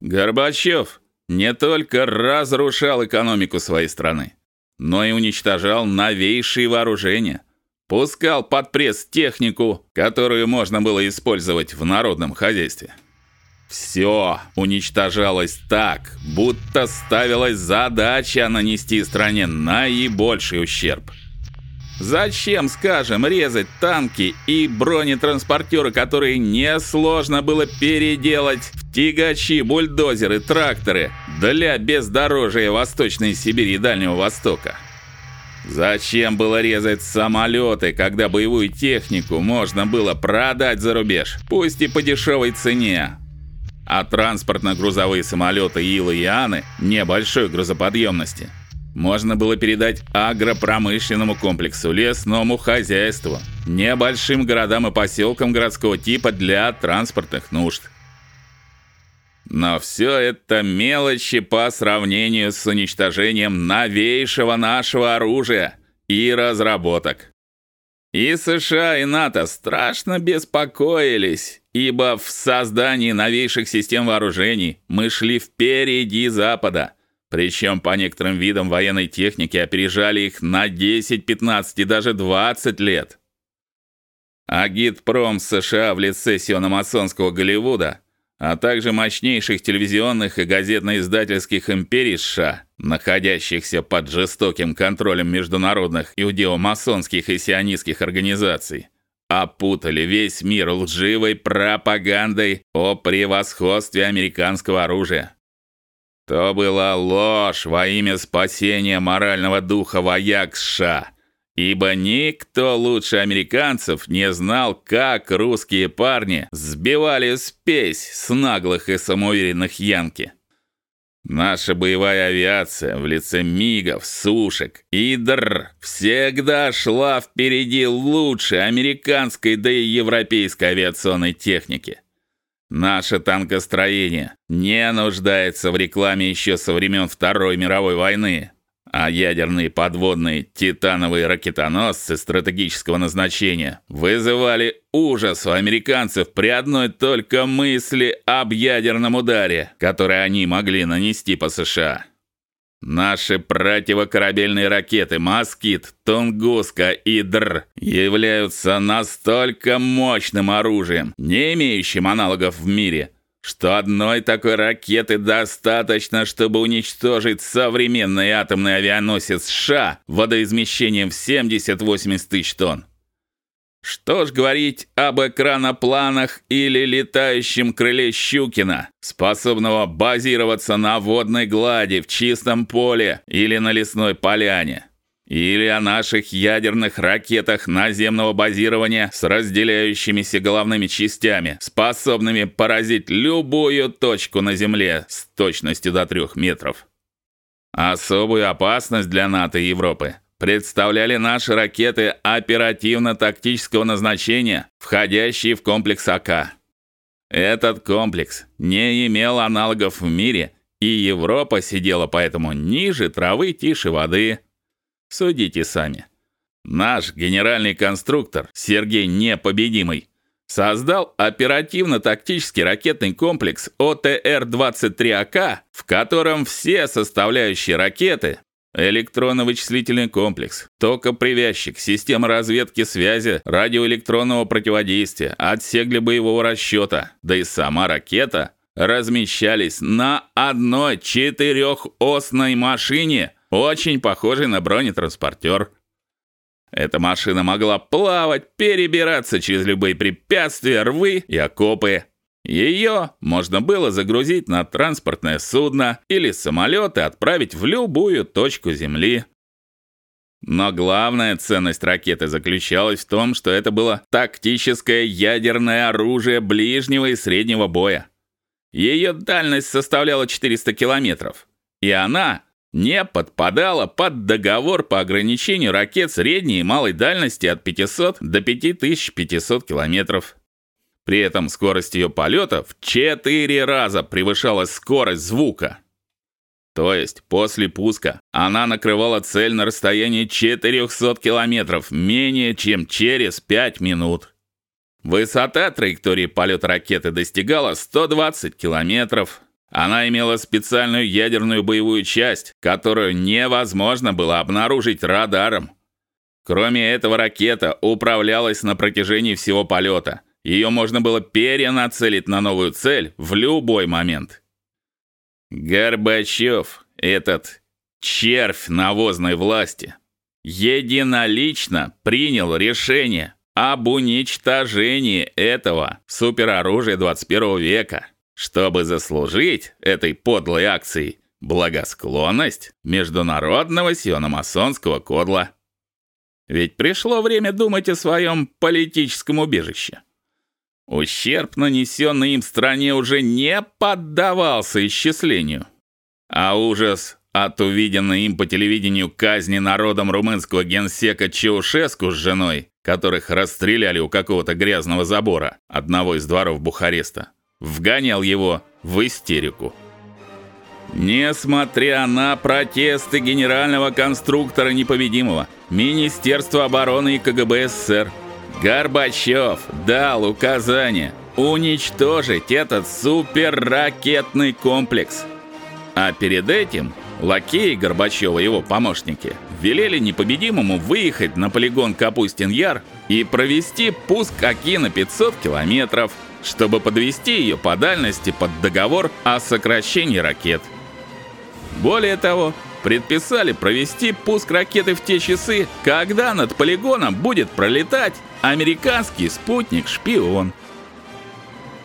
Горбачев не только разрушал экономику своей страны, но и уничтожал новейшие вооружения, пускал под пресс технику, которую можно было использовать в народном хозяйстве. Все уничтожалось так, будто ставилась задача нанести стране наибольший ущерб. Зачем, скажем, резать танки и бронетранспортеры, которые несложно было переделать в тягачи, бульдозеры, тракторы для бездорожья Восточной Сибири и Дальнего Востока? Зачем было резать самолеты, когда боевую технику можно было продать за рубеж, пусть и по дешевой цене? А транспортно-грузовые самолеты Ила и Аны небольшой грузоподъемности можно было передать агропромышленному комплексу, лесному хозяйству, небольшим городам и поселкам городского типа для транспортных нужд. Но все это мелочи по сравнению с уничтожением новейшего нашего оружия и разработок. И США, и НАТО страшно беспокоились, ибо в создании новейших систем вооружений мы шли впереди Запада. Причем по некоторым видам военной техники опережали их на 10, 15 и даже 20 лет. Агитпром США в лице сиономасонского Голливуда а также мощнейших телевизионных и газетно-издательских империй США, находящихся под жестоким контролем международных иудео-масонских и сионистских организаций, опутали весь мир лживой пропагандой о превосходстве американского оружия. То была ложь во имя спасения морального духа вояк США ибо никто лучше американцев не знал, как русские парни сбивали спесь с наглых и самоуверенных янки. Наша боевая авиация в лице мигов, сушек и др всегда шла впереди лучшей американской да и европейской авиационной техники. Наше танкостроение не нуждается в рекламе еще со времен Второй мировой войны а ядерные подводные титановые ракетоносцы стратегического назначения вызывали ужас у американцев при одной только мысли об ядерном ударе, который они могли нанести по США. Наши противокорабельные ракеты Москит, Тунгуска и Др являются настолько мощным оружием, не имеющим аналогов в мире – что одной такой ракеты достаточно, чтобы уничтожить современный атомный авианосец США водоизмещением в 70-80 тысяч тонн. Что ж говорить об экранопланах или летающем крыле Щукина, способного базироваться на водной глади в чистом поле или на лесной поляне или о наших ядерных ракетах наземного базирования с разделяющимися головными частями, способными поразить любую точку на Земле с точностью до 3 метров. Особую опасность для НАТО и Европы представляли наши ракеты оперативно-тактического назначения, входящие в комплекс АК. Этот комплекс не имел аналогов в мире, и Европа сидела поэтому ниже травы, тише воды. Судите сами. Наш генеральный конструктор Сергей Непобедимый создал оперативно-тактический ракетный комплекс ОТР-23АК, в котором все составляющие ракеты электронно-вычислительный комплекс, токопривязчик, система разведки связи, радиоэлектронного противодействия, отсек для боевого расчета, да и сама ракета. Размещались на одной четырехосной машине очень похожий на бронетранспортер. Эта машина могла плавать, перебираться через любые препятствия, рвы и окопы. Ее можно было загрузить на транспортное судно или самолет и отправить в любую точку Земли. Но главная ценность ракеты заключалась в том, что это было тактическое ядерное оружие ближнего и среднего боя. Ее дальность составляла 400 километров, и она не подпадала под договор по ограничению ракет средней и малой дальности от 500 до 5500 километров. При этом скорость ее полета в 4 раза превышала скорость звука. То есть после пуска она накрывала цель на расстоянии 400 километров менее чем через 5 минут. Высота траектории полета ракеты достигала 120 километров, Она имела специальную ядерную боевую часть, которую невозможно было обнаружить радаром. Кроме этого, ракета управлялась на протяжении всего полета. Ее можно было перенацелить на новую цель в любой момент. Горбачев, этот червь навозной власти, единолично принял решение об уничтожении этого супероружия 21 века, чтобы заслужить этой подлой акцией благосклонность международного сиономасонского кодла. Ведь пришло время думать о своем политическом убежище. Ущерб, нанесенный им стране, уже не поддавался исчислению, а ужас от увиденной им по телевидению казни народом румынского генсека Чаушеску с женой, которых расстреляли у какого-то грязного забора одного из дворов Бухареста, вгонял его в истерику. Несмотря на протесты генерального конструктора непобедимого, Министерства обороны и КГБ СССР, Горбачев дал указание уничтожить этот суперракетный комплекс. А перед этим лакеи Горбачева и его помощники велели непобедимому выехать на полигон Капустин-Яр и провести пуск Аки на 500 километров, чтобы подвести ее по дальности под договор о сокращении ракет. Более того, предписали провести пуск ракеты в те часы, когда над полигоном будет пролетать американский спутник-шпион.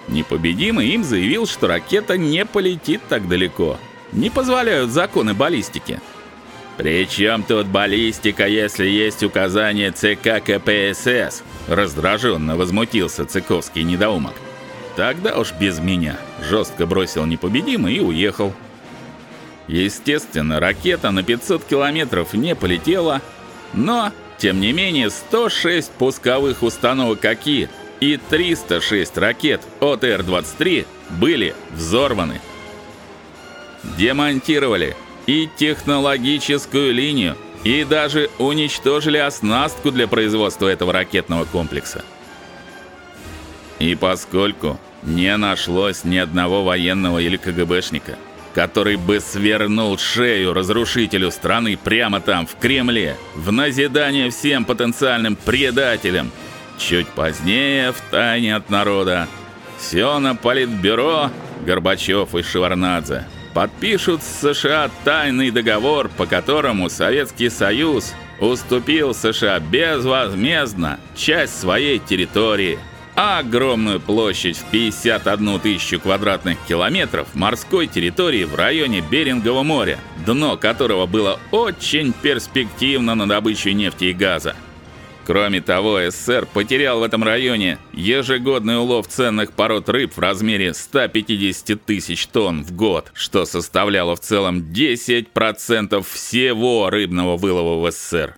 Непобедимый им заявил, что ракета не полетит так далеко. Не позволяют законы баллистики. Причем тут баллистика, если есть указание ЦК КПСС? Раздраженно возмутился цыковский недоумок. Тогда уж без меня, жестко бросил непобедимый и уехал. Естественно, ракета на 500 километров не полетела, но тем не менее 106 пусковых установок АКИ и 306 ракет от Р-23 были взорваны. Демонтировали и технологическую линию, и даже уничтожили оснастку для производства этого ракетного комплекса. И поскольку не нашлось ни одного военного или КГБшника, который бы свернул шею разрушителю страны прямо там, в Кремле, в назидание всем потенциальным предателям. Чуть позднее, в тайне от народа, все на политбюро Горбачев и Шеварнадзе подпишут с США тайный договор, по которому Советский Союз уступил США безвозмездно часть своей территории – огромную площадь в 51 тысячу квадратных километров морской территории в районе Берингового моря, дно которого было очень перспективно на добычу нефти и газа. Кроме того, СССР потерял в этом районе ежегодный улов ценных пород рыб в размере 150 тысяч тонн в год, что составляло в целом 10% всего рыбного вылова в СССР.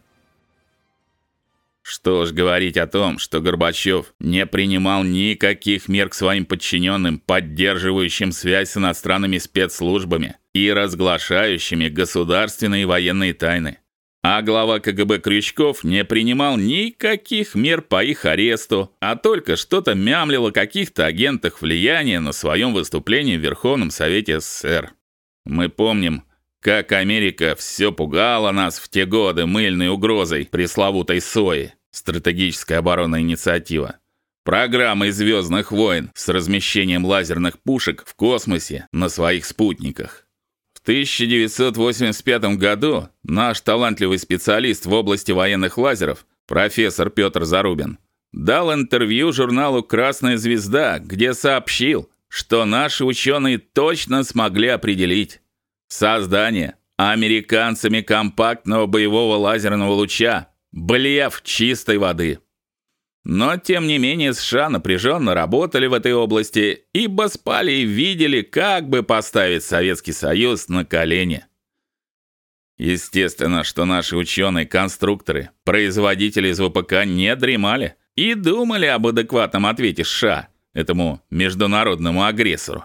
Что ж говорить о том, что Горбачев не принимал никаких мер к своим подчиненным, поддерживающим связь с иностранными спецслужбами и разглашающими государственные военные тайны. А глава КГБ Крючков не принимал никаких мер по их аресту, а только что-то мямлил о каких-то агентах влияния на своем выступлении в Верховном Совете СССР. Мы помним, как Америка все пугала нас в те годы мыльной угрозой пресловутой сои, стратегическая оборонная инициатива. Программой звездных войн с размещением лазерных пушек в космосе на своих спутниках. В 1985 году наш талантливый специалист в области военных лазеров, профессор Петр Зарубин, дал интервью журналу Красная звезда, где сообщил, что наши ученые точно смогли определить Создание американцами компактного боевого лазерного луча блеф чистой воды. Но тем не менее США напряженно работали в этой области, ибо спали и видели, как бы поставить Советский Союз на колени. Естественно, что наши ученые-конструкторы, производители из ВПК не дремали и думали об адекватном ответе США этому международному агрессору.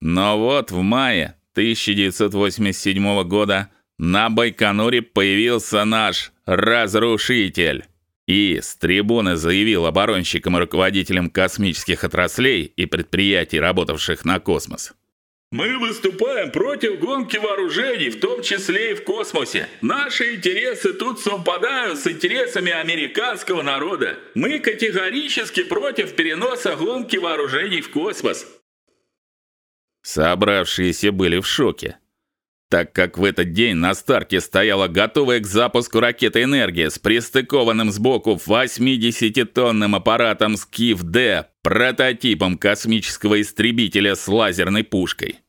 Но вот в мае 1987 года на Байконуре появился наш разрушитель. И с трибуны заявил оборонщикам и руководителям космических отраслей и предприятий, работавших на космос. Мы выступаем против гонки вооружений, в том числе и в космосе. Наши интересы тут совпадают с интересами американского народа. Мы категорически против переноса гонки вооружений в космос. Собравшиеся были в шоке так как в этот день на старте стояла готовая к запуску ракета «Энергия» с пристыкованным сбоку 80-тонным аппаратом «Скиф-Д», прототипом космического истребителя с лазерной пушкой.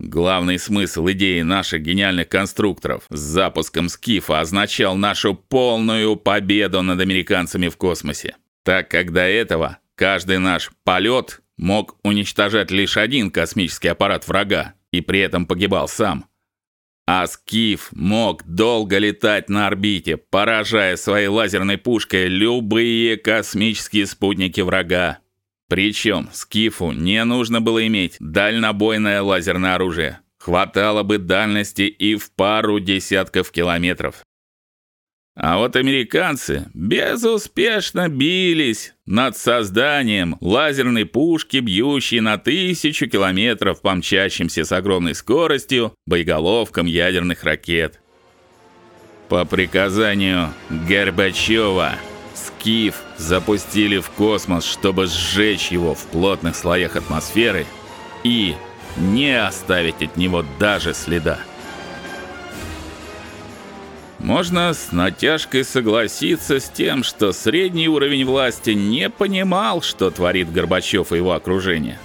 Главный смысл идеи наших гениальных конструкторов с запуском «Скифа» означал нашу полную победу над американцами в космосе, так как до этого каждый наш полет мог уничтожать лишь один космический аппарат врага, и при этом погибал сам. А Скиф мог долго летать на орбите, поражая своей лазерной пушкой любые космические спутники врага. Причем Скифу не нужно было иметь дальнобойное лазерное оружие. Хватало бы дальности и в пару десятков километров. А вот американцы безуспешно бились над созданием лазерной пушки, бьющей на тысячу километров по мчащимся с огромной скоростью боеголовкам ядерных ракет. По приказанию Горбачева Скиф запустили в космос, чтобы сжечь его в плотных слоях атмосферы и не оставить от него даже следа. Можно с натяжкой согласиться с тем, что средний уровень власти не понимал, что творит Горбачев и его окружение.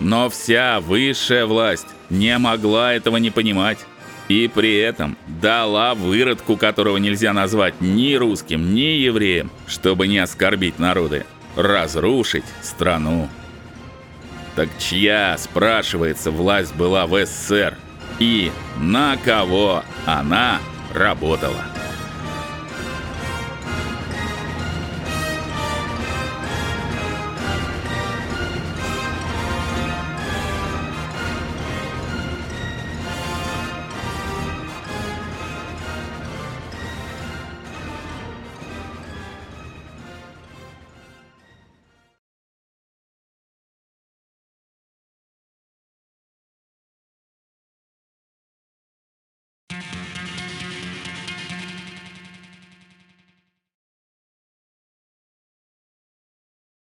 Но вся высшая власть не могла этого не понимать и при этом дала выродку, которого нельзя назвать ни русским, ни евреем, чтобы не оскорбить народы, разрушить страну. Так чья, спрашивается, власть была в СССР и на кого она работала.